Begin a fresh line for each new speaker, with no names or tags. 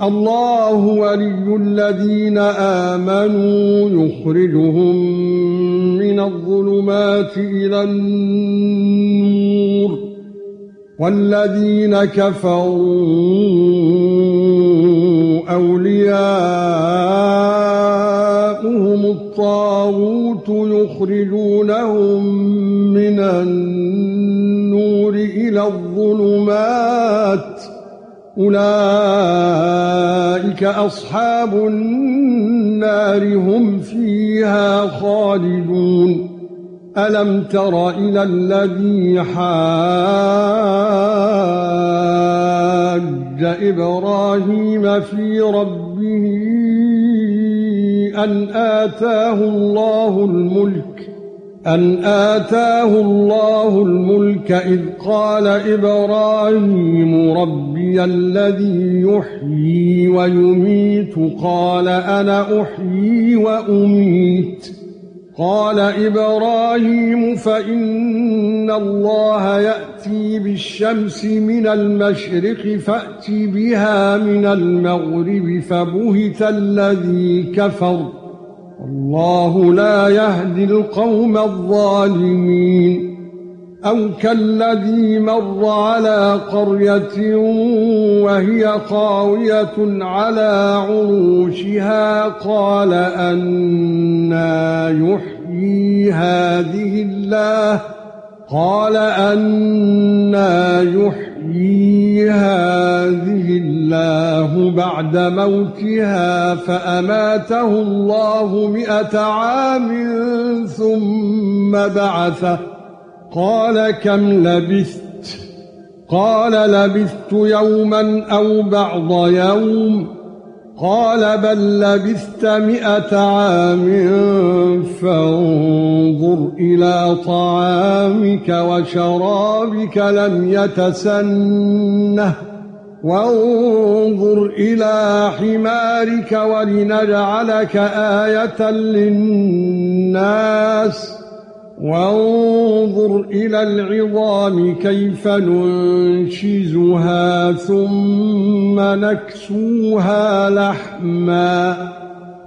الله ولي الذين آمنوا يخرجهم من الظلمات إلى النور والذين كفروا أولياءهم الطاغوت يخرجونهم من النور إلى الظلمات أولئك أصحاب النار هم فيها خالدون. ألم تر إلى الذي حاج إبراهيم في ربه أن آتاه الله الملك أن آتاه الله الملك إذ قال إبراهيم ربي الذي يحيي ويميت قال أنا أحيي وأميت. قال إبراهيم فإن الله يأتي بالشمس من المشرق فأت بها من المغرب فبهت الذي كفر. الله لا يهدي القوم الظالمين أو كالذي مر على قرية وهي خاوية على عروشها قال أنا يحيي هذه الله قال أنا يحيي هذه الله بعد موتها فأماته الله مئة عام ثم بعثه. قال كم لبثت؟ قال لبثت يوما أو بعض يوم. قال بل لبثت مئة عام فانظر إلى طعامك وشرابك لم يتسنه. وانظر إلى حمارك ولنجعلك آية للناس. وانظر إلى العظام كيف ننشزها ثم نكسوها لحما.